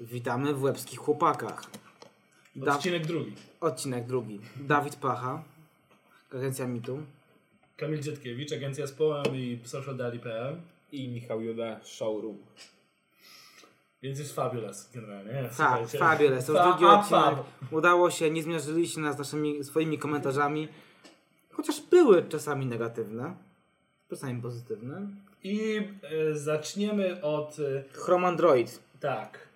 Witamy w Łebskich Chłopakach. Da- Odcinek drugi. Odcinek drugi. Dawid Pacha, agencja Mitu. Kamil Dzietkiewicz, agencja Społem i socialdali.pl. I Michał Juda Showroom. Więc jest fabulous generalnie. nie? Tak, Słuchajcie. fabulous. To już Fa- drugi a, odcinek. fab. Udało się, nie zmierzyliście nas naszymi swoimi komentarzami. Chociaż były czasami negatywne, czasami pozytywne. I e, zaczniemy od... E, Chrome Android. tak.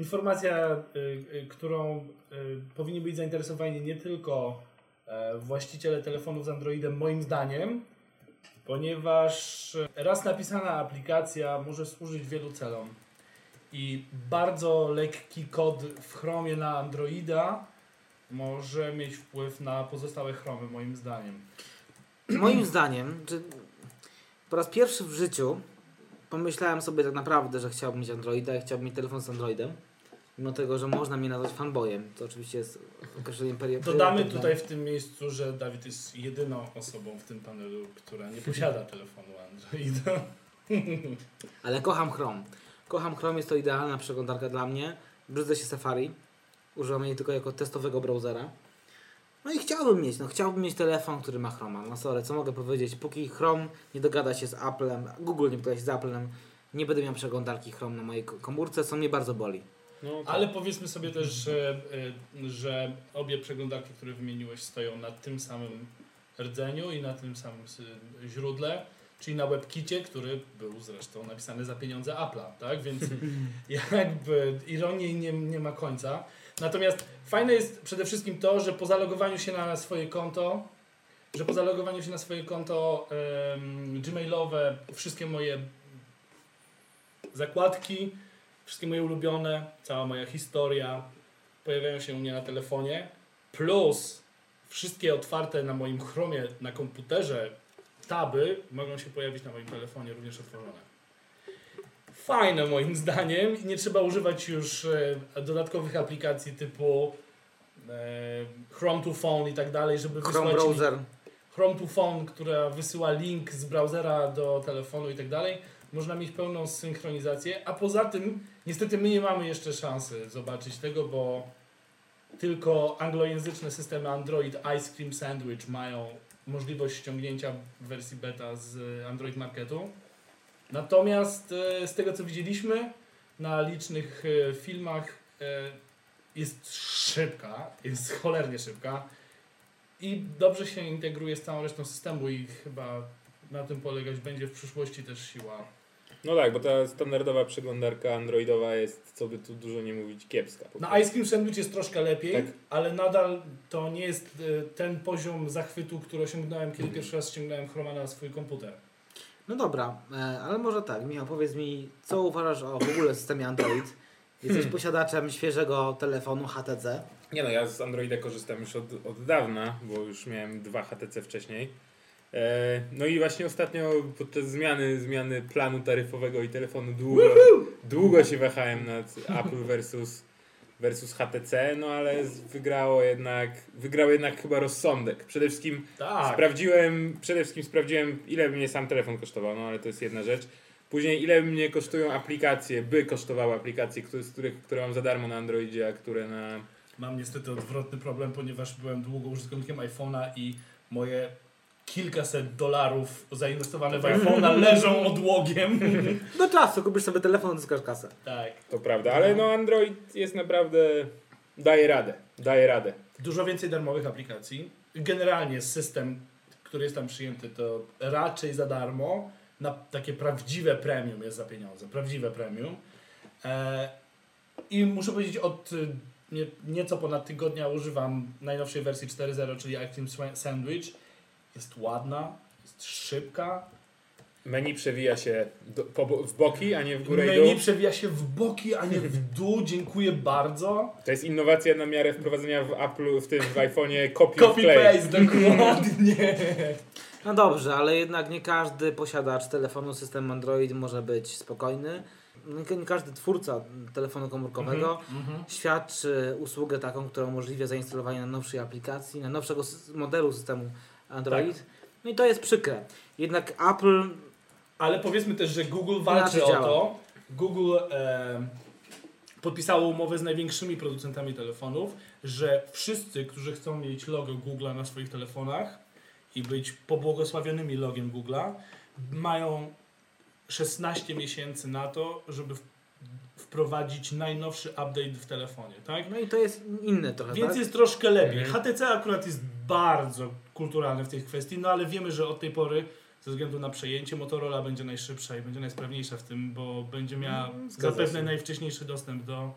Informacja, e, e, którą e, powinni być zainteresowani nie tylko e, właściciele telefonów z Androidem, moim zdaniem, ponieważ e, raz napisana aplikacja może służyć wielu celom. I bardzo lekki kod w Chromie na Androida może mieć wpływ na pozostałe Chromy, moim zdaniem. Moim zdaniem, że po raz pierwszy w życiu pomyślałem sobie tak naprawdę, że chciałbym mieć Androida i chciałbym mieć telefon z Androidem. Mimo tego, że można mnie nazwać fanboyem. To oczywiście jest określenie peri- Dodamy tutaj w tym miejscu, że Dawid jest jedyną osobą w tym panelu, która nie posiada telefonu Androida. Ale kocham Chrome. Kocham Chrome, jest to idealna przeglądarka dla mnie. Brzydzę się Safari. Używam jej tylko jako testowego browsera. No i chciałbym mieć, no chciałbym mieć telefon, który ma Chroma. No sorry, co mogę powiedzieć? Póki Chrome nie dogada się z Applem, Google nie dogada się z Applem, nie będę miał przeglądarki Chrome na mojej ko- komórce, co mnie bardzo boli. No, Ale powiedzmy sobie też, że, y, że obie przeglądarki, które wymieniłeś, stoją na tym samym rdzeniu i na tym samym źródle, czyli na WebKicie, który był zresztą napisany za pieniądze Apple'a, tak? Więc jakby ironii nie, nie ma końca. Natomiast fajne jest przede wszystkim to, że po zalogowaniu się na swoje konto, że po zalogowaniu się na swoje konto em, gmailowe, wszystkie moje zakładki, wszystkie moje ulubione, cała moja historia pojawiają się u mnie na telefonie, plus wszystkie otwarte na moim Chromie na komputerze taby mogą się pojawić na moim telefonie również otworzone. Fajne moim zdaniem i nie trzeba używać już e, dodatkowych aplikacji typu e, Chrome to Phone i tak dalej, żeby Chrome wysłać browser. Chrome to Phone, która wysyła link z browsera do telefonu i tak dalej, można mieć pełną synchronizację, a poza tym niestety my nie mamy jeszcze szansy zobaczyć tego, bo tylko anglojęzyczne systemy Android Ice Cream Sandwich mają możliwość ściągnięcia wersji beta z Android Marketu. Natomiast e, z tego co widzieliśmy na licznych e, filmach e, jest szybka, jest cholernie szybka. I dobrze się integruje z całą resztą systemu i chyba na tym polegać będzie w przyszłości też siła. No tak, bo ta standardowa przeglądarka androidowa jest, co by tu dużo nie mówić, kiepska. Na prostu. Ice Cream Sandwich jest troszkę lepiej, Tak. ale nadal to nie jest e, ten poziom zachwytu, który osiągnąłem, kiedy pierwszy raz ściągnąłem Chroma na swój komputer. No dobra, e, ale może tak, Michał, powiedz mi, co uważasz o w ogóle systemie Android? Jesteś posiadaczem świeżego telefonu HTC. Nie no, ja z Androida korzystam już od, od dawna, bo już miałem dwa HTC wcześniej. E, no i właśnie ostatnio podczas zmiany, zmiany planu taryfowego i telefonu długo, długo się wahałem nad Apple versus, versus HTC, no ale wygrało jednak, wygrał jednak chyba rozsądek. Przede wszystkim Tak. sprawdziłem, przede wszystkim sprawdziłem ile mnie sam telefon kosztował, no ale to jest jedna rzecz. Później ile mnie kosztują aplikacje, by kosztowały aplikacje, które, z których, które mam za darmo na Androidzie, a które na Mam niestety odwrotny problem, ponieważ byłem długo użytkownikiem iPhone'a i moje kilkaset dolarów zainwestowane w iPhone'a leżą odłogiem. Do czasu kupisz sobie telefon, odzyskasz kasę. tak. To prawda, ale no Android jest naprawdę. daje radę. Daje radę. Dużo więcej darmowych aplikacji. Generalnie system, który jest tam przyjęty, to raczej za darmo. Na takie prawdziwe premium jest za pieniądze. Prawdziwe premium. E, I muszę powiedzieć, od y, nie, nieco ponad tygodnia używam najnowszej wersji 4.0, czyli Active Sandwich. Jest ładna, jest szybka. Menu przewija się do, po, w boki, a nie w górę i Menu dół. przewija się w boki, a nie w dół. Dziękuję bardzo. To jest innowacja na miarę wprowadzenia w Apple, w tym w iPhone'ie copy, Copy play. paste, dokładnie. No dobrze, ale jednak nie każdy posiadacz telefonu system Android może być spokojny. Nie nie każdy twórca telefonu komórkowego Mhm. świadczy usługę taką, która umożliwia zainstalowanie najnowszej aplikacji, najnowszego modelu systemu Android. No i to jest przykre. Jednak Apple Ale powiedzmy też, że Google walczy o działa. to. Google e, podpisało umowę z największymi producentami telefonów, że wszyscy, którzy chcą mieć logo Google'a na swoich telefonach i być pobłogosławionymi logiem Google'a, mają 16 miesięcy na to, żeby wprowadzić najnowszy update w telefonie, tak? No i to jest inne trochę, Więc tak? jest troszkę lepiej. Mhm. HTC akurat jest bardzo kulturalny w tej kwestii, no ale wiemy, że od tej pory ze względu na przejęcie Motorola będzie najszybsza i będzie najsprawniejsza w tym, bo będzie miała Mm, zgadza zapewne się. najwcześniejszy dostęp do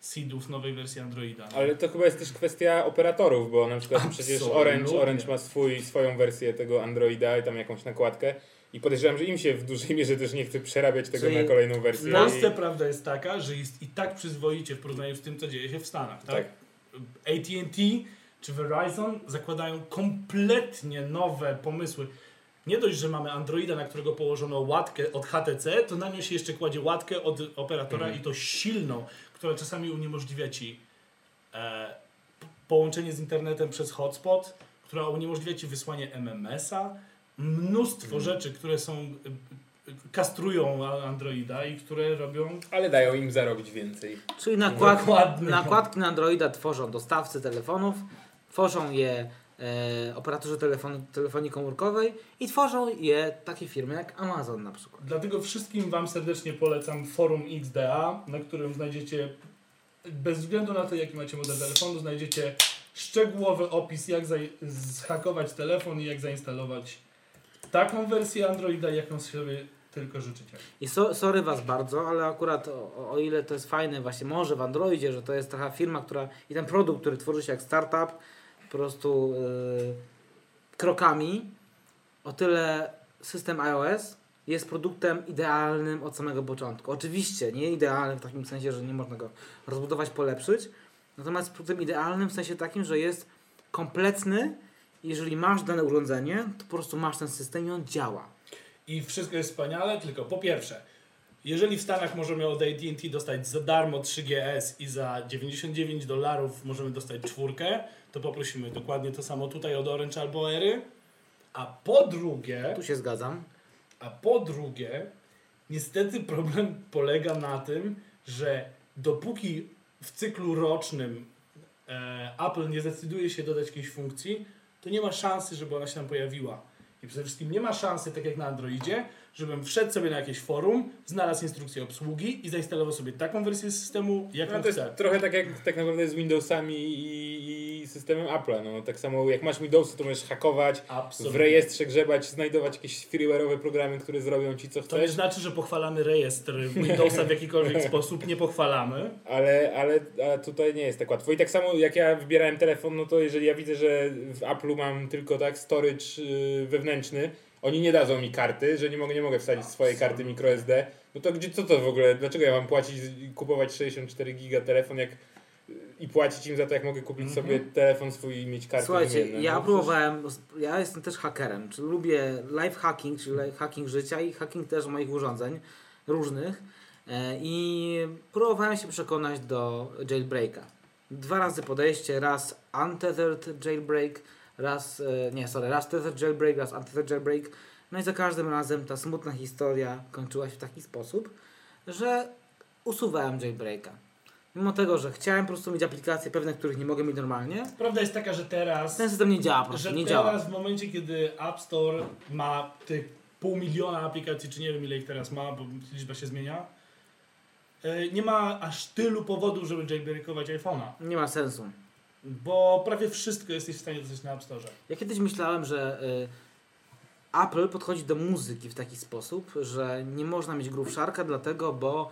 seedów nowej wersji Androida. Ale to chyba jest też kwestia operatorów, bo na przykład przecież Absolutnie. Orange, Orange ma swój, swoją wersję tego Androida i tam jakąś nakładkę. I podejrzewam, że im się w dużej mierze też nie chce przerabiać tego Czyli na kolejną wersję. W Polsce i- prawda jest taka, że jest i tak przyzwoicie w porównaniu z tym, co dzieje się w Stanach. Tak? Tak. AT&T czy Verizon zakładają kompletnie nowe pomysły. Nie dość, że mamy Androida, na którego położono łatkę od HTC, to na nią się jeszcze kładzie łatkę od operatora Mhm. i to silną, która czasami uniemożliwia ci e, połączenie z internetem przez hotspot, która uniemożliwia ci wysłanie MMS-a. Mnóstwo rzeczy, które są kastrują Androida i które robią Ale dają im zarobić więcej. Czyli nakład, Dokładnie. nakładki na Androida tworzą dostawcy telefonów, tworzą je e, operatorzy telefon, telefonii komórkowej i tworzą je takie firmy jak Amazon na przykład. Dlatego wszystkim Wam serdecznie polecam forum XDA, na którym znajdziecie, bez względu na to, jaki macie model telefonu, znajdziecie szczegółowy opis, jak zhakować telefon i jak zainstalować taką wersję Androida, jaką sobie tylko życzycie. I so, sorry was bardzo, ale akurat o, o- ile to jest fajne właśnie może w Androidzie, że to jest taka firma, która i ten produkt, który tworzy się jak startup, po prostu e, krokami, o tyle system iOS jest produktem idealnym od samego początku. Oczywiście nie idealnym w takim sensie, że nie można go rozbudować, polepszyć, natomiast produktem idealnym w sensie takim, że jest kompletny. Jeżeli masz dane urządzenie, to po prostu masz ten system i on działa. I wszystko jest wspaniale, tylko po pierwsze, jeżeli w Stanach możemy od AT&T dostać za darmo 3GS i za 99 dolarów możemy dostać czwórkę, to poprosimy dokładnie to samo tutaj od Orange albo Ery. A po drugie, Tu się zgadzam. a po drugie, niestety problem polega na tym, że dopóki w cyklu rocznym e, Apple nie zdecyduje się dodać jakiejś funkcji, to nie ma szansy, żeby ona się tam pojawiła. I przede wszystkim nie ma szansy, tak jak na Androidzie, żebym wszedł sobie na jakieś forum, znalazł instrukcję obsługi i zainstalował sobie taką wersję systemu, jaką No to jest chcę. trochę tak jak tak naprawdę z Windowsami i, i systemem Apple'a. No, tak samo jak masz Windowsy, to możesz hakować, w Absolutnie. rejestrze grzebać, znajdować jakieś freeware'owe programy, które zrobią ci co To nie chcesz. znaczy, że pochwalany rejestr Windowsa w jakikolwiek sposób nie pochwalamy. Ale, ale tutaj nie jest tak łatwo. I tak samo jak ja wybierałem telefon, no to jeżeli ja widzę, że w Apple'u mam tylko tak storage yy, wewnętrzny, oni nie dadzą mi karty, że nie mogę, nie mogę wsadzić swojej karty microSD, no to gdzie, co to w ogóle, dlaczego ja mam płacić kupować 64 giga telefon, jak i płacić im za to, jak mogę kupić Mhm. sobie telefon swój i mieć kartę Słuchajcie, ja No, próbowałem, ja jestem też hakerem, czyli lubię live hacking, czyli live hacking życia i hacking też moich urządzeń różnych e, i próbowałem się przekonać do jailbreaka. Dwa razy podejście, raz untethered jailbreak, raz, e, nie sorry, raz tethered jailbreak, raz untethered jailbreak. No i za każdym razem ta smutna historia kończyła się w taki sposób, że usuwałem jailbreaka. Mimo tego, że chciałem po prostu mieć aplikacje pewne, których nie mogę mieć normalnie, Prawda jest taka, że teraz ten system nie działa po że nie teraz działa. w momencie, kiedy App Store ma tych pół miliona aplikacji, czy nie wiem ile ich teraz ma, bo liczba się zmienia, e, nie ma aż tylu powodów, żeby jailbreakować iPhone'a. Nie ma sensu. Bo prawie wszystko jesteś w stanie dostać na App Store. Ja kiedyś myślałem, że y, Apple podchodzi do muzyki w taki sposób, że nie można mieć Groove Sharka dlatego, bo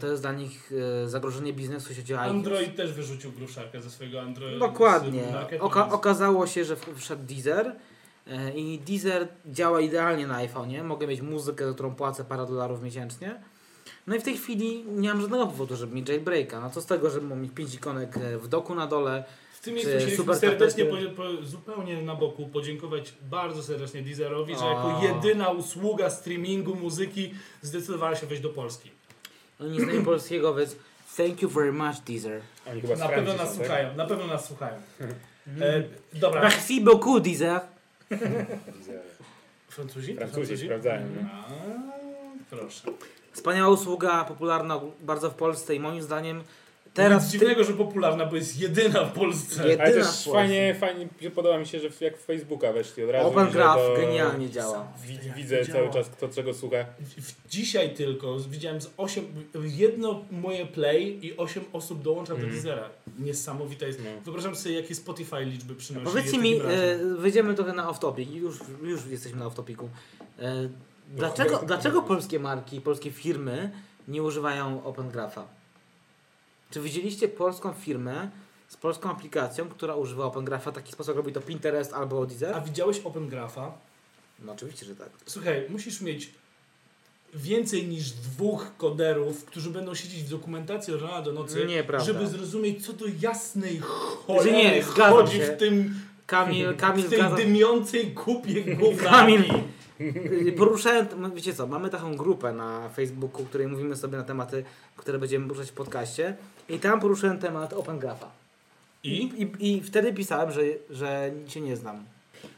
to jest dla nich y, zagrożenie biznesu sieci iTunes. Android też wyrzucił gruszarkę ze swojego Androida. Dokładnie. Oka okazało się, że wszedł Deezer y, i Deezer działa idealnie na iPhone'ie. Mogę mieć muzykę, za którą płacę parę dolarów miesięcznie. No i w tej chwili nie mam żadnego powodu, żeby mieć jailbreaka. No co z tego, że mam mieć 5 ikonek e, w doku na dole, W tym miejscu chcieliśmy serdecznie, po, po, zupełnie na boku, podziękować bardzo serdecznie Deezerowi, że jako jedyna usługa streamingu muzyki zdecydowała się wejść do Polski. Oni nie znają polskiego, więc thank you very much Deezer. Oni chyba z Na pewno nas tak? słuchają, na pewno nas słuchają. E, dobra. Merci beaucoup Deezer. Francuzi? Francuzi sprawdzają, no. A, proszę. Wspaniała usługa, popularna bardzo w Polsce i moim zdaniem Teraz Nic w tym- dziwnego, że popularna, bo jest jedyna w Polsce. Jed- Ale Jedyna też w Polsce. fajnie, fajnie, podoba mi się, że jak w Facebooka weszli od razu. Open Graph to- genialnie działa. Widzę to cały czas kto czego słucha. W- Dzisiaj tylko widziałem z 8, jedno moje play i 8 osób dołącza do Mhm. Deezera. Niesamowite jest. No. Wyobrażam sobie, jakie Spotify liczby przynosi. Powiedzcie Jest mi, razem. e, wyjdziemy trochę na off-topic, już, już jesteśmy na off-topiku. E, dlaczego, dlaczego polskie marki, polskie firmy nie używają Open Grapha? Czy widzieliście polską firmę z polską aplikacją, która używa Open Grapha w taki sposób, jak robi to Pinterest albo A Deezer? widziałeś Open Grapha? No oczywiście, że tak. Słuchaj, musisz mieć więcej niż dwóch koderów, którzy będą siedzieć w dokumentacji od rana do nocy, Nieprawda. żeby zrozumieć, co do jasnej cholery nie, chodzi w tym Kamil, Kamil w tej dymiącej kupie gówna. Kamil, y, poruszałem, m- wiecie co, mamy taką grupę na Facebooku, w której mówimy sobie na tematy, które będziemy poruszać w podcaście i tam poruszyłem temat Open Grapha. I? I, I wtedy pisałem, że, że się nie znam.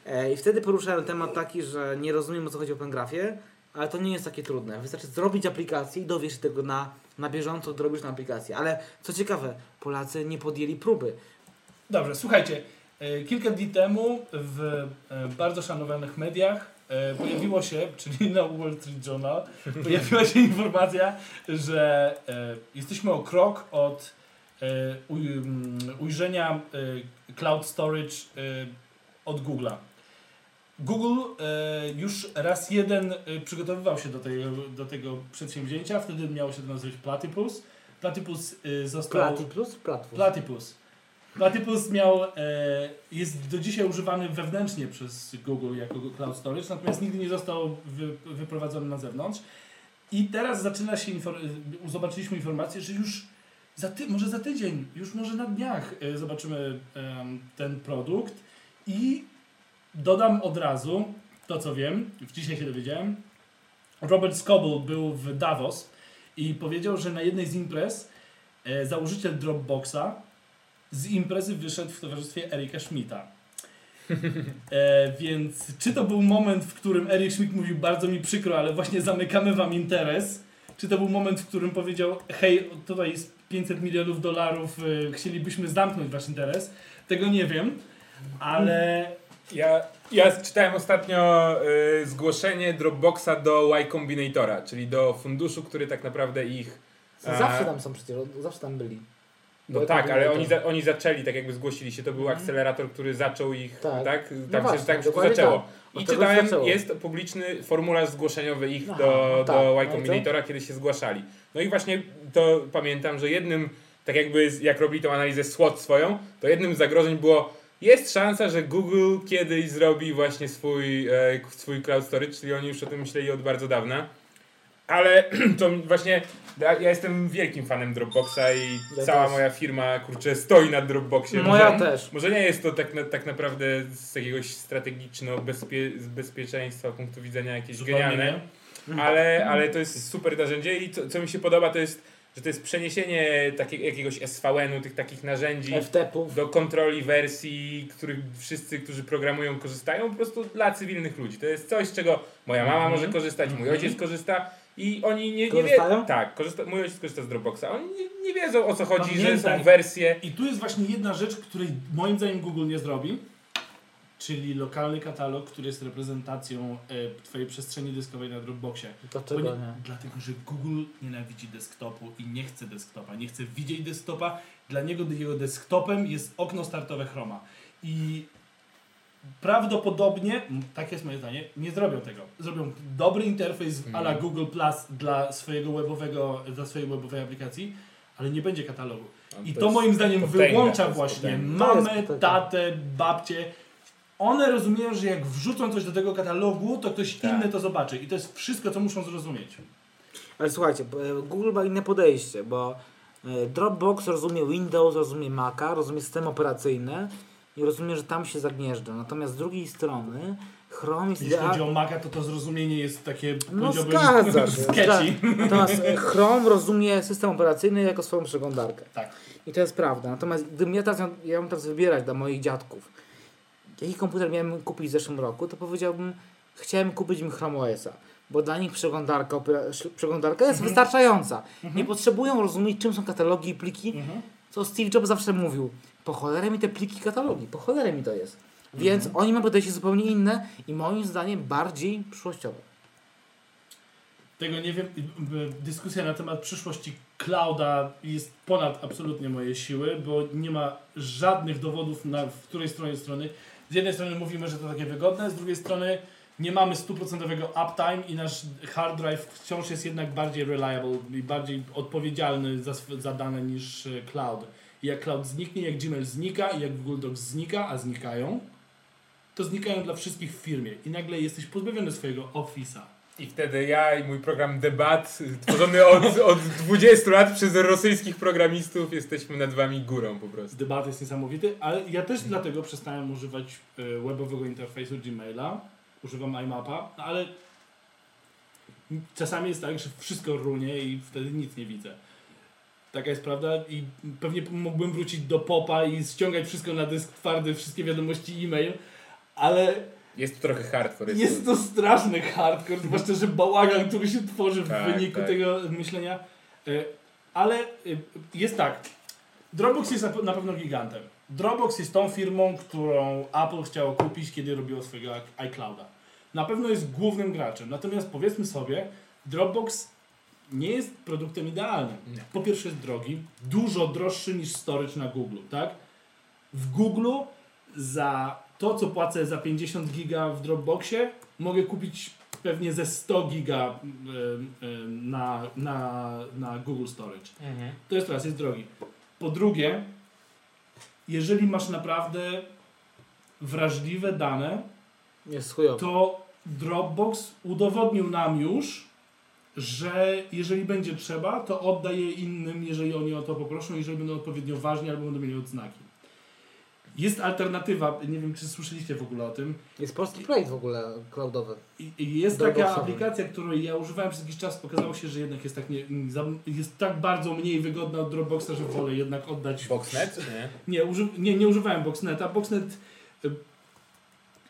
E, I wtedy poruszałem temat taki, że nie rozumiem o co chodzi o Open Graphie, ale to nie jest takie trudne. Wystarczy zrobić aplikację i dowiesz się tego na, na bieżąco, robisz na aplikację. Ale co ciekawe, Polacy nie podjęli próby. Dobrze, słuchajcie. e, Kilka dni temu w e, bardzo szanowanych mediach e, pojawiło się, czyli na Wall Street Journal, pojawiła się informacja, że e, jesteśmy o krok od e, uj, mm, ujrzenia cloud storage od Google'a. Google już raz jeden przygotowywał się do tego, do tego przedsięwzięcia, wtedy miało się to nazywać Platypus. Platypus e, został... Platypus? Platform. Platypus. Platypus miał, e, jest do dzisiaj używany wewnętrznie przez Google jako cloud storage, natomiast nigdy nie został wy, wyprowadzony na zewnątrz. I teraz zaczyna się, e, zobaczyliśmy informację, że już za ty, może za tydzień, już może na dniach e, zobaczymy em, ten produkt i dodam od razu to, co wiem, dzisiaj się dowiedziałem. Robert Scoble był w Davos i powiedział, że na jednej z imprez e, założyciel Dropboxa z imprezy wyszedł w towarzystwie Erika Schmidta. E, więc czy to był moment, w którym Erik Schmidt mówił bardzo mi przykro, ale właśnie zamykamy wam interes? Czy to był moment, w którym powiedział hej, tutaj jest 500 milionów dolarów, e, chcielibyśmy zamknąć wasz interes? Tego nie wiem, ale Ja, ja czytałem ostatnio y, zgłoszenie Dropboxa do Y Combinatora, czyli do funduszu, który tak naprawdę ich. a, Zawsze tam są przecież, zawsze tam byli. No tak, ale oni, za, oni zaczęli, tak jakby zgłosili się, to był akcelerator, który zaczął ich, Tak. tak? No Tam właśnie, się tak wszystko zaczęło. tak. I czytałem, zaczęło. jest publiczny formularz zgłoszeniowy ich Aha, do, no tak. do No Y? Combinatora, kiedy się zgłaszali. No i właśnie to pamiętam, że jednym, tak jakby jak robili tą analizę SWOT swoją, to jednym z zagrożeń było jest szansa, że Google kiedyś zrobi właśnie swój, e, swój cloud storage, czyli oni już o tym myśleli od bardzo dawna. Ale to właśnie, ja, ja jestem wielkim fanem Dropboxa i Ja cała też. moja firma, kurczę, stoi na Dropboxie. Moja Może- też. może nie jest to tak, na, tak naprawdę z jakiegoś strategicznego bezpie, z bezpieczeństwa punktu widzenia jakieś zupełnie genialne, nie. ale, ale to jest super narzędzie i co, co mi się podoba to jest, że to jest przeniesienie takiego, jakiegoś SVN-u, tych takich narzędzi FTP-ów. do kontroli wersji, których wszyscy, którzy programują korzystają po prostu dla cywilnych ludzi. To jest coś, z czego moja mama Mhm. może korzystać, mój Mhm. ojciec korzysta i oni nie, nie Korzystają? wiedzą. Tak, korzysta, mój ojciec korzysta z Dropboxa. Oni nie, nie wiedzą o co chodzi, że Pamiętaj. są wersje I tu jest właśnie jedna rzecz, której moim zdaniem Google nie zrobi, czyli lokalny katalog, który jest reprezentacją e, Twojej przestrzeni dyskowej na Dropboxie. Dlaczego Bo nie? Dlatego, że Google nienawidzi desktopu i nie chce desktopa. Nie chce widzieć desktopa. Dla niego jego desktopem jest okno startowe Chroma. I prawdopodobnie, tak jest moje zdanie, nie zrobią tego. Zrobią dobry interfejs Mhm. a la Google Plus dla swojego webowego, dla swojej webowej aplikacji, ale nie będzie katalogu. I to, moim zdaniem potęga, wyłącza właśnie mamę, tatę, babcię. One rozumieją, że jak wrzucą coś do tego katalogu, to ktoś Tak. inny to zobaczy. I to jest wszystko, co muszą zrozumieć. Ale słuchajcie, e, Google ma inne podejście, bo e, Dropbox rozumie Windows, rozumie Maca, rozumie system operacyjny i rozumie, że tam się zagnieżdża. Natomiast z drugiej strony Chrome jest Jeśli chodzi o Maca, to to zrozumienie jest takie, No zgadza się. zgadza- Natomiast e, Chrome rozumie system operacyjny jako swoją przeglądarkę. Tak. I to jest prawda. Natomiast gdybym ja teraz, ja bym teraz wybierać dla moich dziadków, jaki komputer miałem kupić w zeszłym roku, to powiedziałbym, chciałem kupić im Chrome OS-a. bo dla nich przeglądarka, przeglądarka jest wystarczająca. Nie potrzebują rozumieć, czym są katalogi i pliki, Mhm. Co Steve Jobs zawsze mówił. Po cholerę mi te pliki katalogi, po cholerę mi to jest. Więc oni mają podejście zupełnie inne i moim zdaniem bardziej przyszłościowe. Tego nie wiem. Dyskusja na temat przyszłości clouda jest ponad absolutnie moje siły, bo nie ma żadnych dowodów na w której stronie strony. Z jednej strony mówimy, że to takie wygodne, z drugiej strony nie mamy stuprocentowego uptime i nasz hard drive wciąż jest jednak bardziej reliable i bardziej odpowiedzialny za, za dane niż e, cloud. I jak cloud zniknie, jak Gmail znika i jak Google Docs znika, a znikają, to znikają dla wszystkich w firmie i nagle jesteś pozbawiony swojego Office'a. I wtedy ja i mój program debat, tworzony od, od 20 lat przez rosyjskich programistów, jesteśmy nad wami górą po prostu. Debat jest niesamowity, ale ja też dlatego przestałem używać e, webowego interfejsu Gmaila. Używam iMapa, no ale czasami jest tak, że wszystko runie i wtedy nic nie widzę. Taka jest prawda i pewnie mógłbym wrócić do popa i ściągać wszystko na dysk twardy, wszystkie wiadomości e-mail, ale Jest to trochę hardcore. jest to straszny hardcore, zwłaszcza, że bałagan, który się tworzy w Tak, wyniku tak. tego myślenia. E, Ale e, jest tak, Dropbox jest na pewno gigantem. Dropbox jest tą firmą, którą Apple chciało kupić, kiedy robiło swojego iClouda. Na pewno jest głównym graczem. Natomiast powiedzmy sobie, Dropbox nie jest produktem idealnym. Nie. Po pierwsze jest drogi, dużo droższy niż storage na Google, tak? W Google za to, co płacę za 50 giga w Dropboxie, mogę kupić pewnie ze 100 giga em, em, na, na, na Google Storage. Mhm. To jest raz, jest drogi. Po drugie, jeżeli masz naprawdę wrażliwe dane, to Dropbox udowodnił nam już, że jeżeli będzie trzeba, to oddaje innym, jeżeli oni o to poproszą, jeżeli będą odpowiednio ważni albo będą mieli odznaki. Jest alternatywa, nie wiem czy słyszeliście w ogóle o tym, Jest polski projekt w ogóle cloudowy. i- i jest taka Dropboxowy. aplikacja, której ja używałem przez jakiś czas, okazało się, że jednak jest tak, nie, jest tak bardzo mniej wygodna od Dropboxa, że wolę jednak oddać Boxnet? Nie. nie, uży, nie, nie używałem Boxneta. Boxnet y,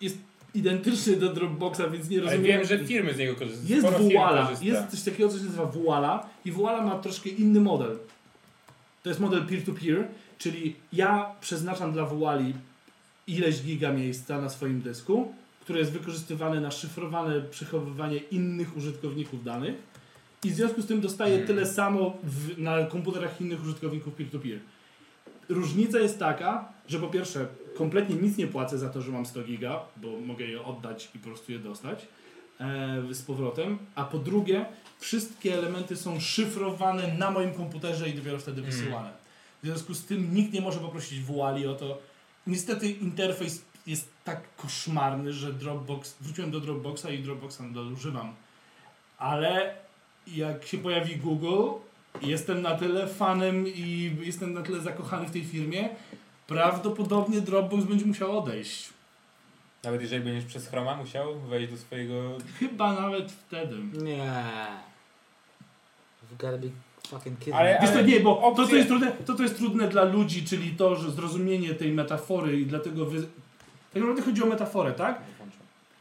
jest identyczny do Dropboxa, więc nie Ale rozumiem. wiem, że firmy z niego korzystają. Jest Voila, jest coś takiego, co się nazywa Voila i Voila ma troszkę inny model. To jest model peer-to-peer, czyli ja przeznaczam dla Voali ileś giga miejsca na swoim dysku, które jest wykorzystywane na szyfrowane przechowywanie innych użytkowników danych i w związku z tym dostaję Hmm. tyle samo w, na komputerach innych użytkowników peer-to-peer. Różnica jest taka, że po pierwsze kompletnie nic nie płacę za to, że mam 100 giga, bo mogę je oddać i po prostu je dostać e, z powrotem, a po drugie wszystkie elementy są szyfrowane na moim komputerze i dopiero wtedy Mm. wysyłane. W związku z tym nikt nie może poprosić Voali o to. Niestety interfejs jest tak koszmarny, że Dropbox, wróciłem do Dropboxa i Dropboxa nadal używam. Ale jak się pojawi Google, jestem na tyle fanem i jestem na tyle zakochany w tej firmie, prawdopodobnie Dropbox będzie musiał odejść. Nawet jeżeli będziesz przez Chroma musiał wejść do swojego... Chyba nawet wtedy. Nie. Gotta be fucking kidding Ale-. Wiesz to nie, bo to, opcje- co jest trudne, to, co jest trudne dla ludzi, czyli to, że zrozumienie tej metafory i dlatego wy... Tak naprawdę chodzi o metaforę, tak?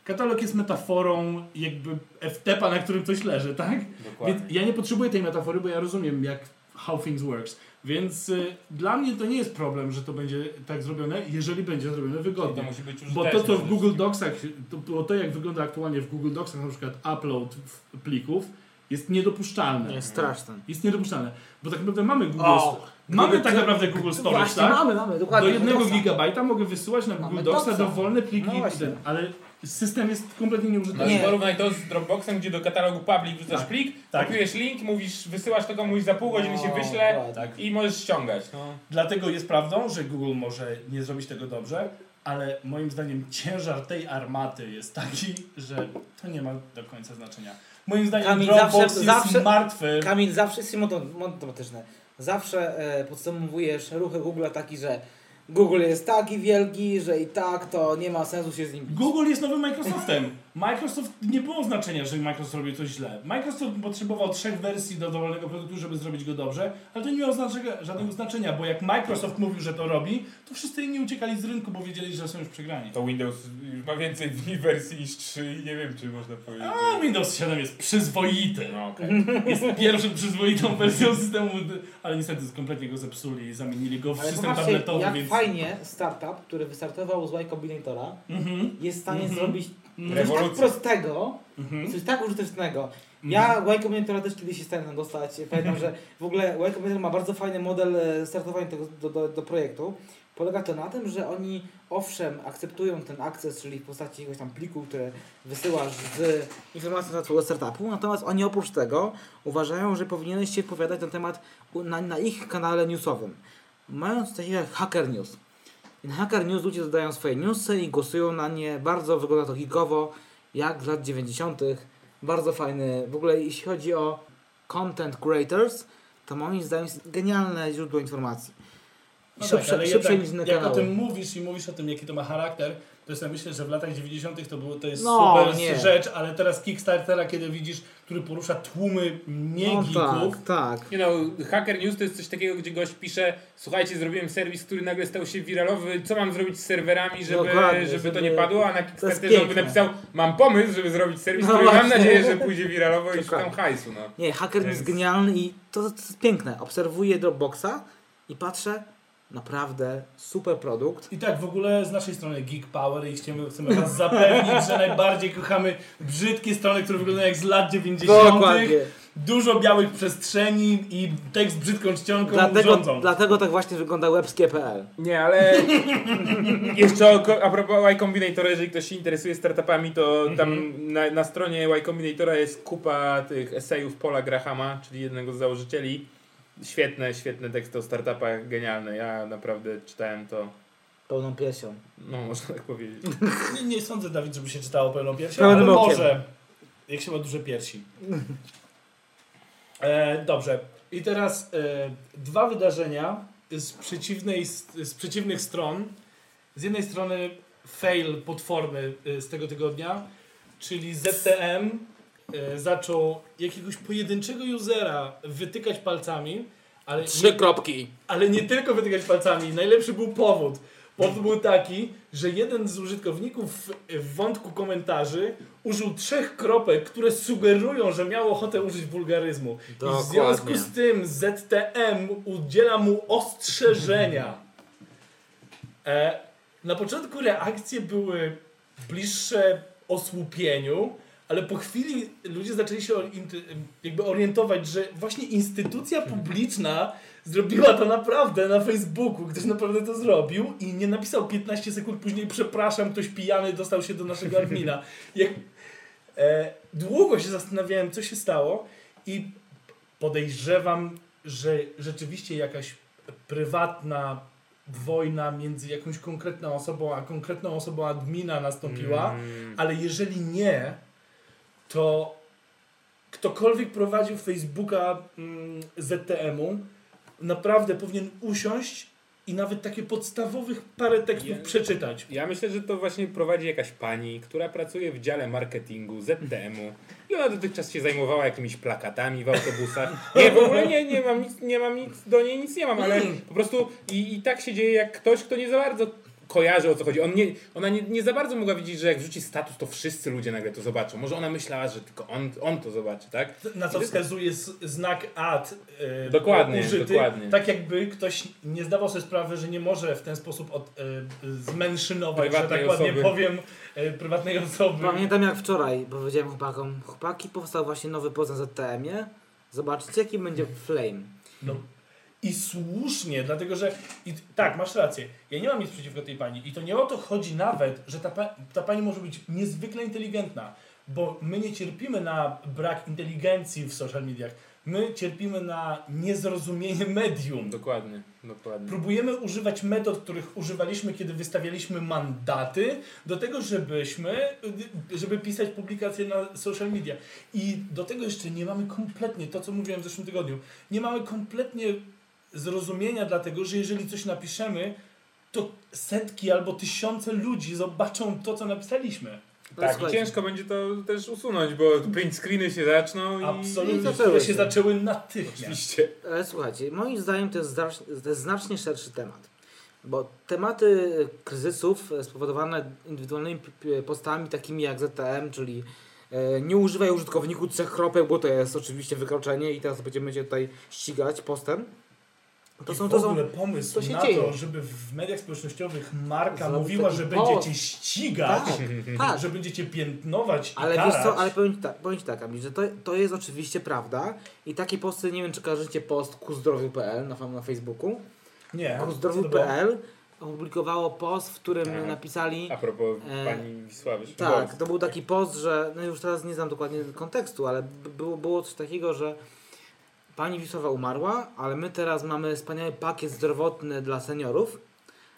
Katalog jest metaforą jakby FTP-a, na którym coś leży, tak? Dokładnie. Więc ja nie potrzebuję tej metafory, bo ja rozumiem jak how things works. Więc y, dla mnie to nie jest problem, że to będzie tak zrobione, jeżeli będzie zrobione To wygodnie. musi być Bo to, co w Google. Docsach, to, to, to jak wygląda aktualnie w Google Docsach, na przykład upload plików, jest niedopuszczalne. Jest straszne. Jest niedopuszczalne. Bo tak naprawdę mamy Google O, Mamy Google- tak naprawdę Google Storage, Właśnie, tak? mamy, mamy, Do dokładnie. jednego Docsa. gigabajta mogę wysyłać na Google Docsa dowolne pliki, No ten, ale system jest kompletnie nieużyteczny. Nie. porównaj to z Dropboxem, gdzie do katalogu public wrzucasz Tak. plik, Tak. kopiujesz link, mówisz, wysyłasz to komuś za pół godziny się No, wyśle dokładnie. Tak. i możesz ściągać. No. Dlatego jest prawdą, że Google może nie zrobić tego dobrze, ale moim zdaniem ciężar tej armaty jest taki, że to nie ma do końca znaczenia. Moim zdaniem Kamil, Dropbox zawsze- jest zawsze- martwy. Kamil, zawsze jest monotematyczne. Zawsze e, podsumowujesz ruchy Google taki, że Google jest taki wielki, że i tak to nie ma sensu się z nim bić. Google jest nowym Microsoftem. Microsoft nie było znaczenia, że Microsoft robi coś źle. Microsoft potrzebował trzech wersji do dowolnego produktu, żeby zrobić go dobrze, ale to nie miało znaczenia, żadnego znaczenia, bo jak Microsoft mówił, że to robi, to wszyscy inni uciekali z rynku, bo wiedzieli, że są już przegrani. To Windows już ma więcej wersji niż 3 i nie wiem, czy można powiedzieć. A Windows 7 jest przyzwoity. No okej. Jest pierwszą przyzwoitą wersją systemu, ale niestety kompletnie go zepsuli i zamienili go w Ale system tabletowy, jak więc... fajnie startup, który wystartował z Y Combinatora, Mhm. jest w stanie Mhm. zrobić coś tak prostego, Mhm. coś tak użytecznego. Ja Y Combinatora też kiedyś się stałem dostać. Pamiętam, że w ogóle Y Combinator ma bardzo fajny model e, startowania tego do, do, do projektu. Polega to na tym, że oni owszem akceptują ten akces, czyli w postaci jakiegoś tam pliku, które wysyłasz z informacją na twojego startupu, natomiast oni oprócz tego uważają, że powinieneś się wypowiadać na temat na, na ich kanale newsowym. Mając takiego jak Hacker News. I na Hacker News ludzie dodają swoje newsy i głosują na nie. Bardzo wygląda to geekowo, jak z lat 90. Bardzo fajny. W ogóle jeśli chodzi o content creators, to moim zdaniem jest genialne źródło informacji. I No szybsze, tak, szybsze jednak, niż inne jak o kanały. tym mówisz i mówisz o tym, jaki to ma charakter, to jest ja myślę, że w latach 90. to, było, to jest No, super nie. rzecz, ale teraz Kickstartera, kiedy widzisz, który porusza tłumy nie No geeków, tak, tak. Nie no, Hacker News to jest coś takiego, gdzie gość pisze słuchajcie, zrobiłem serwis, który nagle stał się wiralowy, co mam zrobić z serwerami, żeby, Dokładnie, żeby, to żeby- nie padło, a na Kickstarterze on by napisał mam pomysł, żeby zrobić serwis, No który mam nadzieję, że pójdzie wiralowo i szukam hajsu, no. Nie, hacker jest Więc- genialny i to, to jest piękne. Obserwuję Dropboxa i patrzę, naprawdę super produkt. I tak w ogóle z naszej strony Geek Power i chcemy, chcemy Was zapewnić, że najbardziej kochamy brzydkie strony, które wyglądają jak z lat 90. Dokładnie. Dużo białych przestrzeni i tekst brzydką czcionką Dlatego, rządzą. dlatego tak właśnie wygląda webskie.pl. Nie, ale jeszcze a propos Y Combinatora, jeżeli ktoś się interesuje startupami, to tam na, na stronie Y Combinatora jest kupa tych esejów Paula Grahama, czyli jednego z założycieli. Świetne, świetne teksty o startupach, genialne. Ja naprawdę czytałem to, Pełną piersią. no można tak powiedzieć. Nie, nie sądzę, Dawid, żeby się czytało pełną piersią, Pełnym ale okiem. może. Jak się ma duże piersi. E, dobrze. I teraz e, dwa wydarzenia z, przeciwnej, z przeciwnych stron. Z jednej strony fail potworny e, z tego tygodnia, czyli ZTM zaczął jakiegoś pojedynczego usera wytykać palcami, ale nie, kropki. ale nie tylko wytykać palcami. Najlepszy był powód. Powód był taki, że jeden z użytkowników w- wątku komentarzy użył trzech kropek, które sugerują, że miał ochotę użyć wulgaryzmu. I w Dokładnie. związku z tym ZTM udziela mu ostrzeżenia. E, na początku reakcje były bliższe osłupieniu, ale po chwili ludzie zaczęli się jakby orientować, że właśnie instytucja publiczna zrobiła to naprawdę na Facebooku. Ktoś naprawdę to zrobił i nie napisał 15 sekund później przepraszam, ktoś pijany dostał się do naszego admina. Jak, e, długo się zastanawiałem, co się stało i podejrzewam, że rzeczywiście jakaś prywatna wojna między jakąś konkretną osobą, a konkretną osobą admina nastąpiła. Mm. Ale jeżeli nie, to ktokolwiek prowadził Facebooka mm, ZTM-u, naprawdę powinien usiąść i nawet takie podstawowych parę tekstów Ja- przeczytać. Ja myślę, że to właśnie prowadzi jakaś pani, która pracuje w dziale marketingu ZTM-u i ona dotychczas się zajmowała jakimiś plakatami w autobusach. Nie, w ogóle nie, nie mam nic, nie mam nic, do niej nic nie mam, ale po prostu i, i tak się dzieje jak ktoś, kto nie za bardzo kojarzy o co chodzi. On nie, ona nie, nie za bardzo mogła widzieć, że jak wrzuci status, to wszyscy ludzie nagle to zobaczą. Może ona myślała, że tylko on, on to zobaczy, tak? Na co wskazuje znak ad yy, Dokładnie, użyty. dokładnie. Tak jakby ktoś nie zdawał sobie sprawy, że nie może w ten sposób od, yy, zmęszynować, że Prywatnej tak ładnie osoby. powiem, yy, prywatnej osoby. Pamiętam jak wczoraj powiedziałem chłopakom, chłopaki, powstał właśnie nowy post na ZTM-ie. Zobaczcie jaki będzie flame. No. I słusznie, dlatego że i, tak, masz rację. Ja nie mam nic przeciwko tej pani. I to nie o to chodzi nawet, że ta, pa, ta pani może być niezwykle inteligentna, bo my nie cierpimy na brak inteligencji w social mediach. My cierpimy na niezrozumienie medium. Dokładnie, dokładnie. Próbujemy używać metod, których używaliśmy, kiedy wystawialiśmy mandaty, do tego, żebyśmy, żeby pisać publikacje na social media. I do tego jeszcze nie mamy kompletnie, to co mówiłem w zeszłym tygodniu, nie mamy kompletnie zrozumienia dlatego, że jeżeli coś napiszemy, to setki albo tysiące ludzi zobaczą to, co napisaliśmy. Tak, i ciężko będzie to też usunąć, bo print screeny się zaczną i... Absolutnie, I zaczęły się się. zaczęły natychmiast. Oczywiście. Ale słuchajcie, moim zdaniem to jest, znacznie, to jest znacznie szerszy temat. Bo tematy kryzysów spowodowane indywidualnymi postami takimi jak ZTM, czyli e, nie używaj użytkowniku trzech kropek, bo to jest oczywiście wykroczenie i teraz będziemy cię tutaj ścigać postem. To są, w to są, ogóle pomysł to się na dzieje. to, żeby w mediach społecznościowych marka Zrobić mówiła, że post. będzie cię ścigać, tak, tak. że będzie cię piętnować i Ale wiesz co, ale powiem ci tak, powiem ci tak Kamil, że to, to jest oczywiście prawda i takie posty, nie wiem czy kojarzycie post kuzdrowiu.pl na, na Facebooku. Nie? Kuzdrowiu.pl opublikowało post, w którym Tak. napisali A propos E, pani Wisławy Tak, to był taki post, że no już teraz nie znam dokładnie kontekstu, ale było, było coś takiego, że pani Wisława umarła, ale my teraz mamy wspaniały pakiet zdrowotny dla seniorów,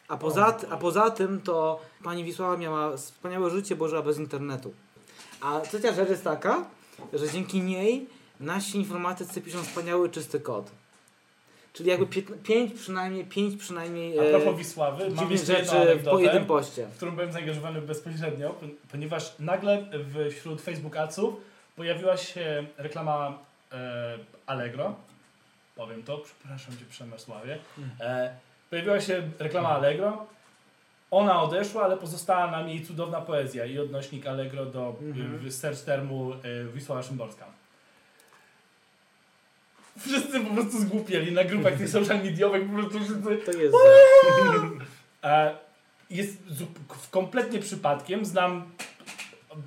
a poza, a poza tym to pani Wisława miała wspaniałe życie, bo żyła bez internetu. A trzecia rzecz jest taka, że dzięki niej nasi informatycy piszą wspaniały, czysty kod. Czyli jakby pięt- pięć przynajmniej, pięć przynajmniej A e, propos Wisławy, mam jeszcze rzeczy w po anegdotę, jednym poście. w którą byłem zaangażowany bezpośrednio, ponieważ nagle wśród Facebook Adsów pojawiła się reklama e, Allegro. Powiem to, przepraszam Cię Przemysławie. E, pojawiła się reklama Allegro. Ona odeszła, ale pozostała nam jej cudowna poezja i odnośnik Allegro do Mhm. y, search termu Wisława Szymborska. Wszyscy po prostu zgłupieli na grupach tych social mediowych, po prostu wszyscy To jest. E, Jest kompletnie przypadkiem. Znam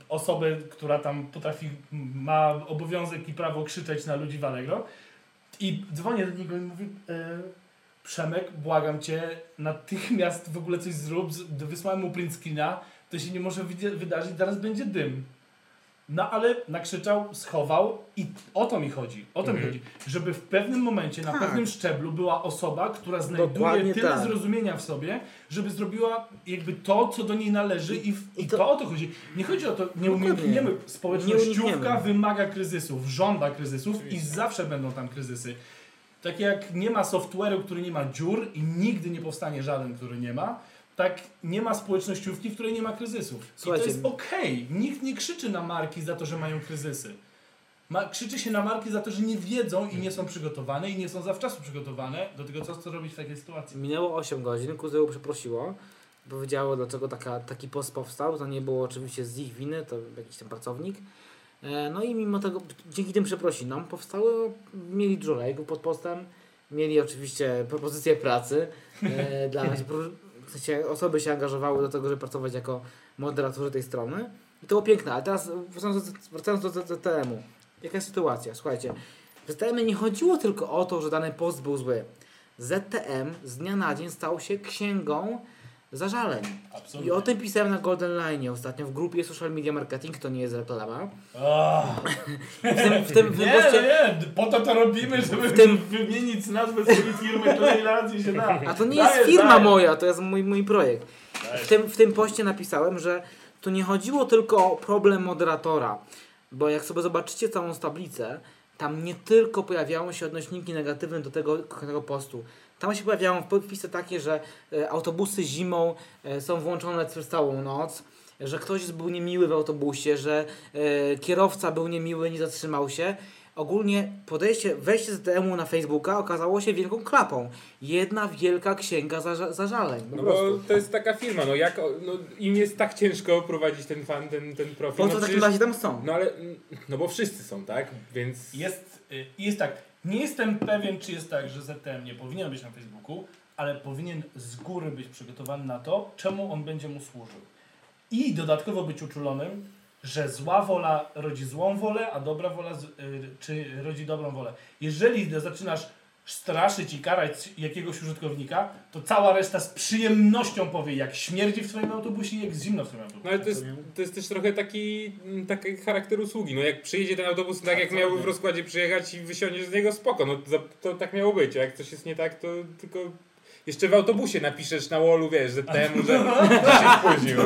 osobę, która tam potrafi, ma obowiązek i prawo krzyczeć na ludzi w Allegro. I dzwonię do niego i mówię, e, Przemek, błagam cię, natychmiast w ogóle coś zrób, wysłałem mu print screena, to się nie może wydarzyć, zaraz będzie dym. No ale nakrzyczał, schował i o to mi chodzi, o to mi Mhm. chodzi, żeby w pewnym momencie, na Tak. pewnym szczeblu była osoba, która znajduje Dokładnie tyle tak. zrozumienia w sobie, żeby zrobiła jakby to, co do niej należy i, w, i, I to, to- o to chodzi. Nie chodzi o to, nie Nie społecznościówka wymaga kryzysów, żąda kryzysów i Oczywiście. zawsze będą tam kryzysy. Tak jak nie ma software'u, który nie ma dziur i nigdy nie powstanie żaden, który nie ma, tak nie ma społecznościówki, w której nie ma kryzysów. I Słuchajcie, to jest okej. Nikt nie krzyczy na marki za to, że mają kryzysy. Ma, krzyczy się na marki za to, że nie wiedzą i nie są przygotowane i nie są zawczasu przygotowane do tego, co, co robić w takiej sytuacji. Minęło 8 godzin, Kuzeł przeprosiło. Powiedziało, dlaczego taka, taki post powstał. To nie było oczywiście z ich winy, to jakiś tam pracownik. E, No i mimo tego, dzięki tym przeprosinom powstały, mieli dużo lajków pod postem, mieli oczywiście propozycje pracy e, dla w sensie osoby się angażowały do tego, żeby pracować jako moderatorzy tej strony. I to było piękne, ale teraz wracając do, wracając do ZTM-u. Jaka jest sytuacja? Słuchajcie, w ZTM nie chodziło tylko o to, że dany post był zły. ZTM z dnia na dzień stał się księgą zażaleń. Absolutnie. I o tym pisałem na Golden Line ostatnio w grupie Social Media Marketing, to nie jest reklama. Ah. W tym, w tym w tym Nie, poście, nie, po to to robimy, żeby W tym- wymienić nazwę swojej firmy, to ile razy się da. a to nie Daję, jest firma daję. moja, to jest mój, mój projekt. Daję. W tym, w tym poście napisałem, że tu nie chodziło tylko o problem moderatora, bo jak sobie zobaczycie całą tablicę, tam nie tylko pojawiają się odnośniki negatywne do tego konkretnego postu. Tam się pojawiają wpisy takie, że e, autobusy zimą e, są włączone przez całą noc, że ktoś był niemiły w autobusie, że e, kierowca był niemiły, nie zatrzymał się. Ogólnie podejście, wejście z DM-u na Facebooka okazało się wielką klapą. Jedna wielka księga zaża- zażaleń. No prostu. bo to jest taka firma, no jak no, im jest tak ciężko prowadzić ten fan, ten, ten profil. Po no co w takim razie tam są? No ale, no bo wszyscy są, tak? Więc... Jest, y, jest tak, nie jestem pewien, czy jest tak, że ZTM nie powinien być na Facebooku, ale powinien z góry być przygotowany na to, czemu on będzie mu służył. I dodatkowo być uczulonym, że zła wola rodzi złą wolę, a dobra wola y, czy rodzi dobrą wolę. Jeżeli zaczynasz straszyć i karać jakiegoś użytkownika, to cała reszta z przyjemnością powie, jak śmierdzi w twoim autobusie i jak zimno w twoim autobusie. No ale to jest, to jest też trochę taki, mm, taki charakter usługi. No jak przyjedzie ten autobus tak jak miał w rozkładzie przyjechać i wysiądziesz z niego spoko, no to, to tak miało być. A jak coś jest nie tak, to tylko jeszcze w autobusie napiszesz na wallu, wiesz, że temu, że, że się spóźnił.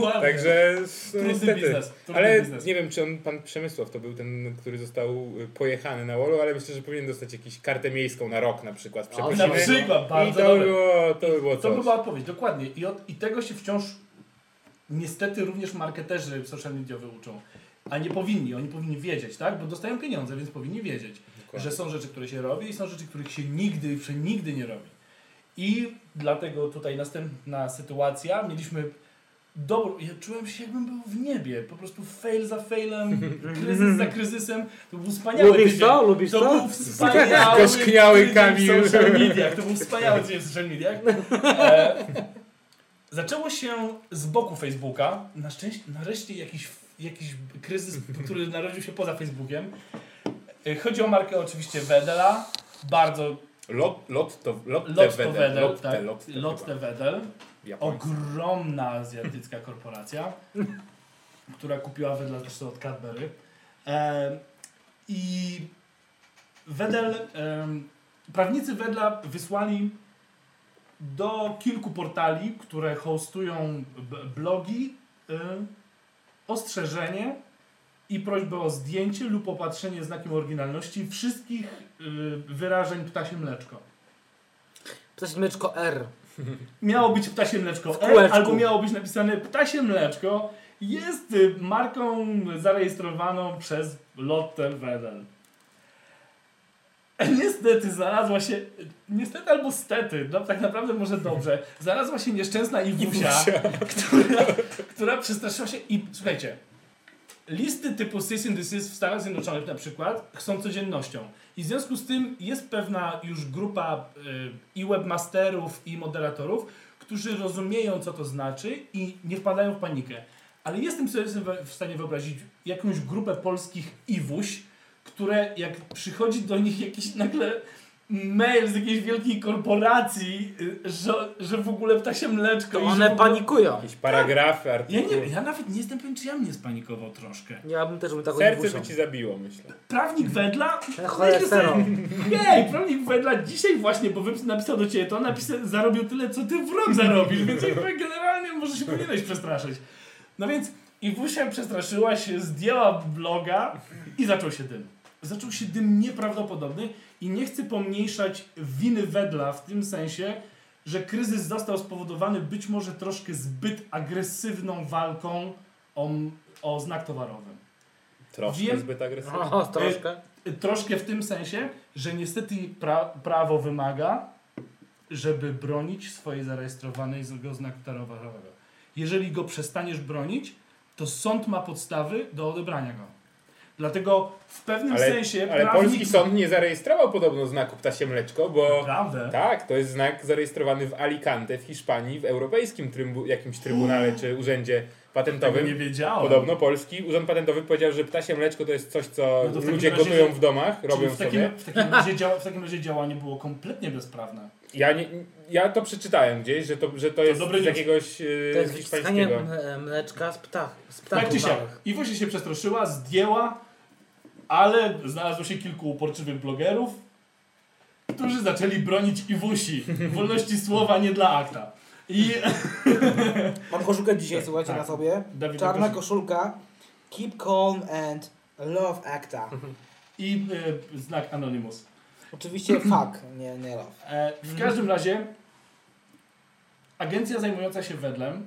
No. Także Trudny niestety. biznes. Ale biznes. nie wiem, czy on, pan Przemysław to był ten, który został y, pojechany na wallu, ale myślę, że powinien dostać jakąś kartę miejską na rok na przykład. O, Na przykład, I bardzo to dobre. było, to by było To by była odpowiedź, dokładnie. I, od, I tego się wciąż niestety również marketerzy social mediowi uczą. A nie powinni, oni powinni wiedzieć, tak? Bo dostają pieniądze, więc powinni wiedzieć, Dokładnie. że są rzeczy, które się robi i są rzeczy, których się nigdy i przenigdy nie robi. I dlatego tutaj następna sytuacja, mieliśmy dobrą, ja czułem się jakbym był w niebie, po prostu fail za failem, kryzys za kryzysem, to był wspaniały Lubisz tydzień. to? Lubisz To to? był wspaniały Gorzkniały Kamil. w social mediach. To był wspaniały tydzień w social mediach. E, zaczęło się z boku Facebooka. Na szczęście, nareszcie jakiś, jakiś kryzys, który narodził się poza Facebookiem. E, chodzi o markę oczywiście Wedela. Bardzo Lot, lot to, lot Lotto Wedel, Wedel, Lotte, tak. Lotte Lotte chyba. Wedel. Japoński. Ogromna azjatycka korporacja, która kupiła Wedla zresztą od Cadbury. E, I Wedel, em, prawnicy Wedla wysłali do kilku portali, które hostują blogi, y, ostrzeżenie i prośbę o zdjęcie lub opatrzenie znakiem oryginalności wszystkich y, wyrażeń ptasie mleczko. Ptasie mleczko R. Miało być ptasie mleczko R, albo miało być napisane ptasie mleczko jest y, marką zarejestrowaną przez Lotte Wedel. Niestety znalazła się, niestety albo stety, no tak naprawdę może dobrze, znalazła się nieszczęsna Iwusia, która, która przestraszyła się i słuchajcie, listy typu cease and desist w Stanach Zjednoczonych na przykład są codziennością. I w związku z tym jest pewna już grupa y, i webmasterów, i moderatorów, którzy rozumieją, co to znaczy i nie wpadają w panikę. Ale jestem sobie w stanie wyobrazić jakąś grupę polskich Iwuś, które jak przychodzi do nich jakiś nagle mail z jakiejś wielkiej korporacji, y, że, że w ogóle ptasie mleczko To one w ogóle... panikują. Jakieś paragrafy, Ja, artykuły. nie, ja nawet nie jestem pewien, czy ja bym nie spanikował troszkę. Ja bym też bym taką Serce by ci zabiło, myślę. Prawnik Wedla? Cholesterol. Hej, prawnik Wedla dzisiaj właśnie, bo wy- napisał do ciebie to, napisał, zarobił tyle, co ty w rok zarobisz, więc generalnie może się powinieneś przestraszyć. No więc Iwusia przestraszyła się, zdjęła bloga i zaczął się dym. Zaczął się dym nieprawdopodobny i nie chcę pomniejszać winy Wedla w tym sensie, że kryzys został spowodowany być może troszkę zbyt agresywną walką o, o znak towarowy. Troszkę Wiem- zbyt agresywnie. O, troszkę. Troszkę w tym sensie, że niestety pra prawo wymaga, żeby bronić swojej zarejestrowanej znaku towarowego. Jeżeli go przestaniesz bronić, to sąd ma podstawy do odebrania go. Dlatego w pewnym Ale, sensie ale prawnik... polski sąd nie zarejestrował podobno znaku ptasie mleczko, bo Naprawdę? tak, to jest znak zarejestrowany w Alicante w Hiszpanii w europejskim trybu, jakimś trybunale czy urzędzie Tego patentowym. nie wiedziałem. Podobno polski urząd patentowy powiedział, że ptasie mleczko to jest coś, co No to ludzie razie- gotują w domach, robią w takim, sobie. w, takim razie działa, w takim razie działanie było kompletnie bezprawne. Ja, nie, ja to przeczytałem gdzieś, że to, że to jest dobry z jakiegoś e, To jest hiszpańskiego. mleczka z ptach. Z Tak siak. małych. Iwusia się przestraszyła, zdjęła, ale znalazło się kilku uporczywych blogerów, którzy zaczęli bronić Iwusi. Wolności słowa nie dla akta. I Mam koszulkę dzisiaj, słuchajcie, Tak. na sobie. Dawid Czarna Kosz- koszulka. Keep calm and love acta. i y, znak Anonymous. Oczywiście fuck, nie, nie love. E, w każdym razie agencja zajmująca się wedlem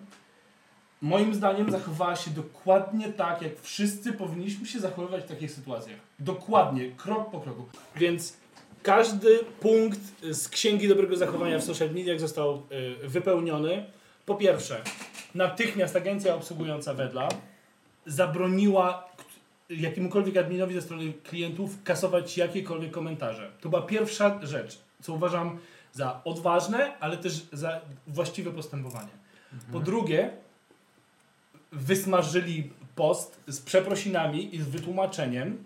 moim zdaniem zachowała się dokładnie tak, jak wszyscy powinniśmy się zachowywać w takich sytuacjach. Dokładnie, krok po kroku. Więc każdy punkt z księgi dobrego zachowania w social mediach został y, wypełniony. Po pierwsze, natychmiast agencja obsługująca wedla zabroniła jakiemukolwiek adminowi ze strony klientów kasować jakiekolwiek komentarze. To była pierwsza rzecz, co uważam za odważne, ale też za właściwe postępowanie. Po drugie, wysmażyli post z przeprosinami i z wytłumaczeniem.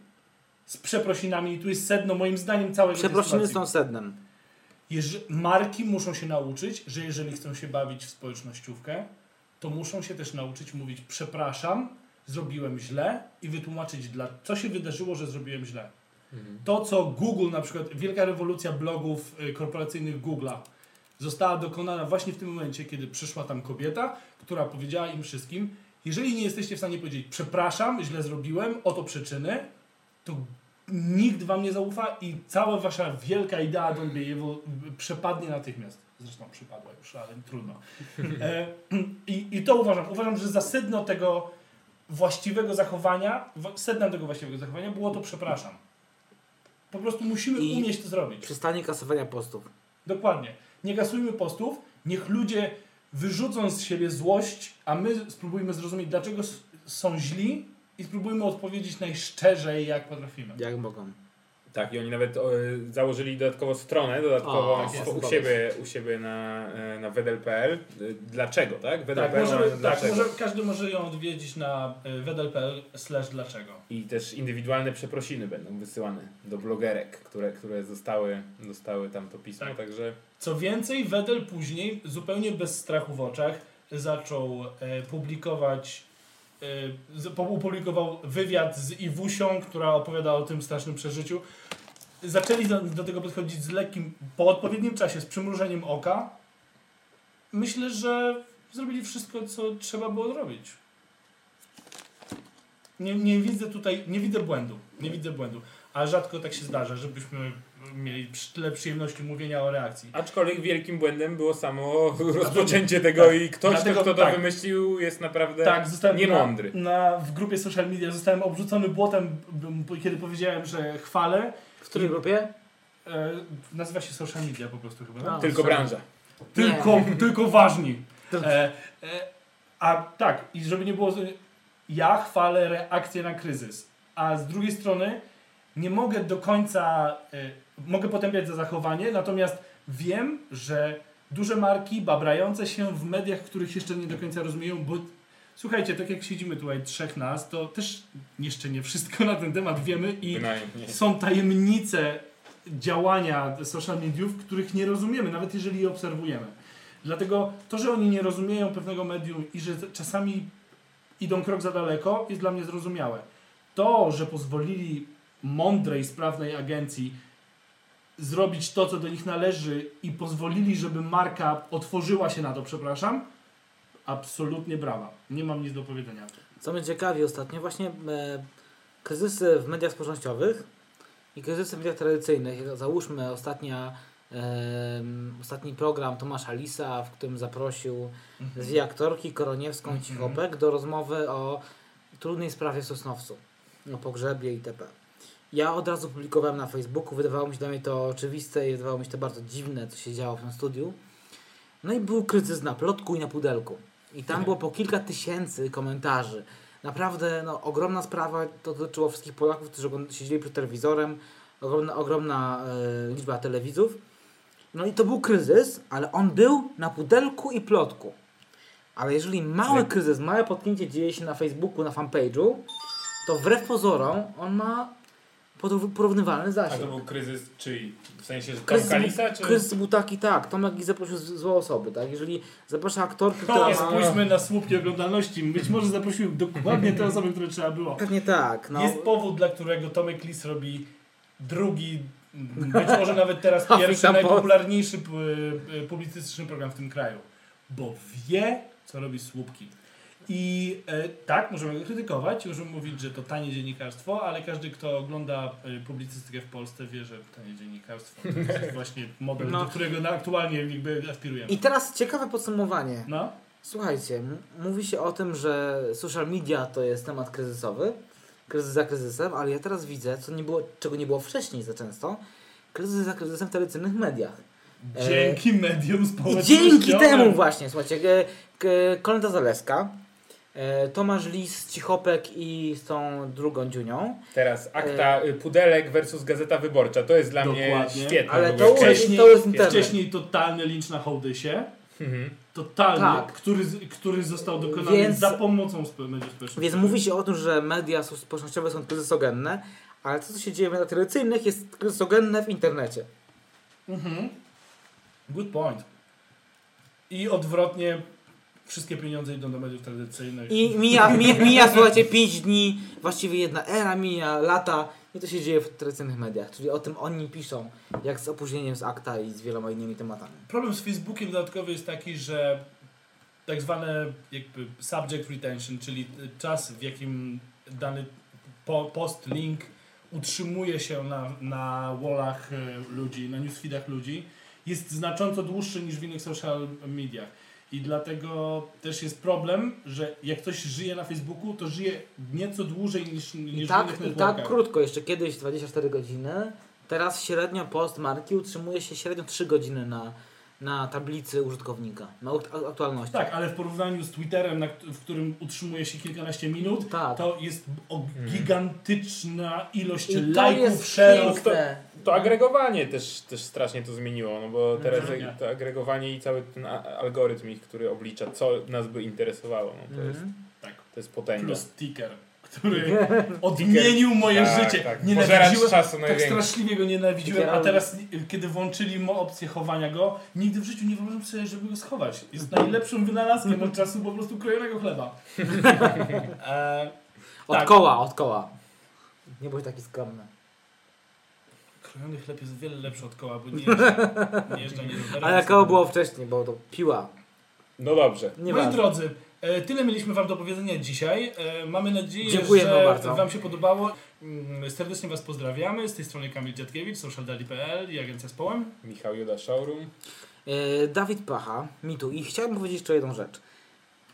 Z przeprosinami, i tu jest sedno moim zdaniem całego tej Przeprosiny są sednem. Jeże- marki muszą się nauczyć, że jeżeli chcą się bawić w społecznościówkę, to muszą się też nauczyć mówić przepraszam, zrobiłem źle i wytłumaczyć, dla, co się wydarzyło, że zrobiłem źle. To, co Google, na przykład wielka rewolucja blogów y, korporacyjnych Google'a, została dokonana właśnie w tym momencie, kiedy przyszła tam kobieta, która powiedziała im wszystkim, jeżeli nie jesteście w stanie powiedzieć przepraszam, źle zrobiłem, oto przyczyny, to nikt wam nie zaufa i cała wasza wielka idea Don't Be Evil przepadnie natychmiast. Zresztą przypadła już, ale trudno. E, i, I to uważam. Uważam, że za sedno tego właściwego zachowania, wa- sednem tego właściwego zachowania było to przepraszam. Po prostu musimy I- umieć to zrobić. Przestanie kasowania postów. Dokładnie. Nie kasujmy postów, niech ludzie wyrzucą z siebie złość, a my spróbujmy zrozumieć, dlaczego są źli i spróbujmy odpowiedzieć najszczerzej, jak potrafimy. Jak mogą. Tak, i oni nawet e, założyli dodatkowo stronę, dodatkowo O, tak jest. u, siebie, u siebie na, e, na wedel.pl. E, Dlaczego, tak? Tak, Wedel.pl tak dlaczego. może, każdy może ją odwiedzić na y, wedel.pl slash dlaczego. I też indywidualne przeprosiny będą wysyłane do blogerek, które, które zostały, dostały tam to pismo, Tak. także Co więcej, Wedel później, zupełnie bez strachu w oczach, zaczął e, publikować, e, opublikował wywiad z Iwusią, która opowiada o tym strasznym przeżyciu. Zaczęli do, do tego podchodzić z lekkim, po odpowiednim czasie, z przymrużeniem oka. Myślę, że zrobili wszystko, co trzeba było zrobić. Nie, nie widzę tutaj, nie widzę błędu, nie widzę błędu. A rzadko tak się zdarza, żebyśmy mieli tyle przyjemności mówienia o reakcji. Aczkolwiek wielkim błędem było samo rozpoczęcie tego i ktoś, Dlatego- kto to tak. wymyślił jest naprawdę Tak, zostałem niemądry. Na, na, w grupie social media zostałem obrzucony błotem, kiedy powiedziałem, że chwalę. W której grupie? E, nazywa się social media po prostu chyba. Tak? Tylko sorry. branża. Tylko, tylko ważni. E, e, a tak, i żeby nie było. Ja chwalę reakcję na kryzys, a z drugiej strony nie mogę do końca. E, mogę potępiać za zachowanie, natomiast wiem, że duże marki babrające się w mediach, których jeszcze nie do końca rozumieją, bo słuchajcie, tak jak siedzimy tutaj trzech nas, to też jeszcze nie wszystko na ten temat wiemy i są tajemnice działania social mediów, których nie rozumiemy, nawet jeżeli je obserwujemy. Dlatego to, że oni nie rozumieją pewnego medium i że czasami idą krok za daleko, jest dla mnie zrozumiałe. To, że pozwolili mądrej, sprawnej agencji zrobić to, co do nich należy i pozwolili, żeby marka otworzyła się na to, przepraszam, absolutnie brawa. Nie mam nic do powiedzenia. Co mnie ciekawi ostatnio, właśnie e, kryzysy w mediach społecznościowych i kryzysy w mediach tradycyjnych. Załóżmy ostatnia, em, ostatni program Tomasza Lisa, w którym zaprosił dwie aktorki, Koroniewską i Mhm. Cichopek, do rozmowy o trudnej sprawie w Sosnowcu, o pogrzebie itp. Ja od razu publikowałem na Facebooku, wydawało mi się dla mnie to oczywiste i wydawało mi się to bardzo dziwne, co się działo w tym studiu. No i był kryzys na plotku i na pudelku. I tam Tak. było po kilka tysięcy komentarzy. Naprawdę no, ogromna sprawa, to dotyczyło wszystkich Polaków, którzy siedzieli przed telewizorem, ogromna, ogromna e, liczba telewizów. No i to był kryzys, ale on był na pudelku i plotku. Ale jeżeli mały kryzys, małe potknięcie dzieje się na Facebooku, na fanpage'u, to wbrew pozorom on ma porów- porównywalny A to zasięg. był kryzys czyj? W sensie, że Kryzys, Tomka Lisa, czy... kryzys był taki, tak, Tomek Lis zaprosił złe osoby, tak? Jeżeli zaprasza aktorkę, która To ma... spójrzmy na słupki oglądalności. Być może zaprosił dokładnie te osoby, które trzeba było. Pewnie tak, no. Jest powód, dla którego Tomek Lis robi drugi, być może nawet teraz pierwszy, najpopularniejszy p- p- publicystyczny program w tym kraju. Bo wie, co robi słupki. I e, tak, możemy go krytykować, możemy mówić, że to tanie dziennikarstwo, ale każdy, kto ogląda e, publicystykę w Polsce wie, że tanie dziennikarstwo to jest właśnie model, No. do którego na, aktualnie jakby aspirujemy. I teraz ciekawe podsumowanie. No, Słuchajcie, mówi się o tym, że social media to jest temat kryzysowy, kryzys za kryzysem, ale ja teraz widzę, co nie było, czego nie było wcześniej za często, kryzys za kryzysem w tradycyjnych mediach. E, dzięki mediom I społecznościowym. dzięki temu właśnie, słuchajcie, e, Kolenda Zaleska, e, Tomasz Lis, Cichopek i z tą drugą Dziunią, Teraz akta y, Pudelek versus Gazeta Wyborcza. To jest dla mnie Dokładnie. świetne. Ale to- Wcześniej, to jest internet. wcześniej totalny lincz na Hołdysie. Mhm. Totalny, Tak. który, który został dokonany Więc- za pomocą mediów społecznościowych. Więc mówi się o tym, że media są- społecznościowe są kryzysogenne, ale to, co się dzieje w mediach tradycyjnych, jest kryzysogenne w internecie. Mhm. Good point. I odwrotnie, wszystkie pieniądze idą do mediów tradycyjnych. I mija, mija, mija słuchajcie, 5 dni, właściwie jedna era, mija lata i to się dzieje w tradycyjnych mediach, czyli o tym oni piszą, jak z opóźnieniem z akta i z wieloma innymi tematami. Problem z Facebookiem dodatkowy jest taki, że tak zwane jakby subject retention, czyli czas w jakim dany po, post, link utrzymuje się na, na wallach e, ludzi, na newsfeedach ludzi, jest znacząco dłuższy niż w innych social mediach. I dlatego też jest problem, że jak ktoś żyje na Facebooku, to żyje nieco dłużej niż, niż I w tak, innych I tak krótko, jeszcze kiedyś 24 godziny, teraz średnio post marki utrzymuje się średnio 3 godziny na, na tablicy użytkownika, na akt- aktualności. Tak, ale w porównaniu z Twitterem, na, w którym utrzymuje się kilkanaście minut, Tak. to jest o gigantyczna ilość I to lajków, jest share'ów. To agregowanie też, też strasznie to zmieniło, no bo teraz Mhm. to agregowanie i cały ten algorytm ich, który oblicza, co nas by interesowało, no to, jest, Mhm. Tak, to jest potęga. plus sticker, który odmienił moje Tak, życie. tak. Nienawidziłem, czasu tak straszliwie go nienawidziłem, a teraz kiedy włączyli mo opcję chowania go, nigdy w życiu nie wyobrażam sobie, żeby go schować. Jest najlepszym wynalazkiem od czasu po prostu krojonego chleba. e, Od Tak. koła, od koła. Nie bądź taki skromny. Krojony chleb jest wiele lepszy od koła, bo nie jeżdża, nie jeżdża nie rowerem. Ale koło było wcześniej, bo to piła. No dobrze. Nie Moi ma. drodzy, e, tyle mieliśmy Wam do powiedzenia dzisiaj. E, Mamy nadzieję, Dziękujemy że bardzo. Wam się podobało. Mm, Serdecznie Was pozdrawiamy. Z tej strony Kamil Dziadkiewicz, socialdali.pl i Agencja z Połem. Michał Juda Showroom. E, Dawid Pacha, mi tu. I chciałbym powiedzieć jeszcze jedną rzecz.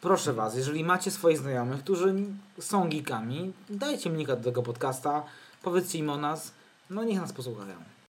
Proszę Was, jeżeli macie swoich znajomych, którzy są geekami, dajcie mi linka do tego podcasta, powiedzcie im o nas, no niech nas posłuchają.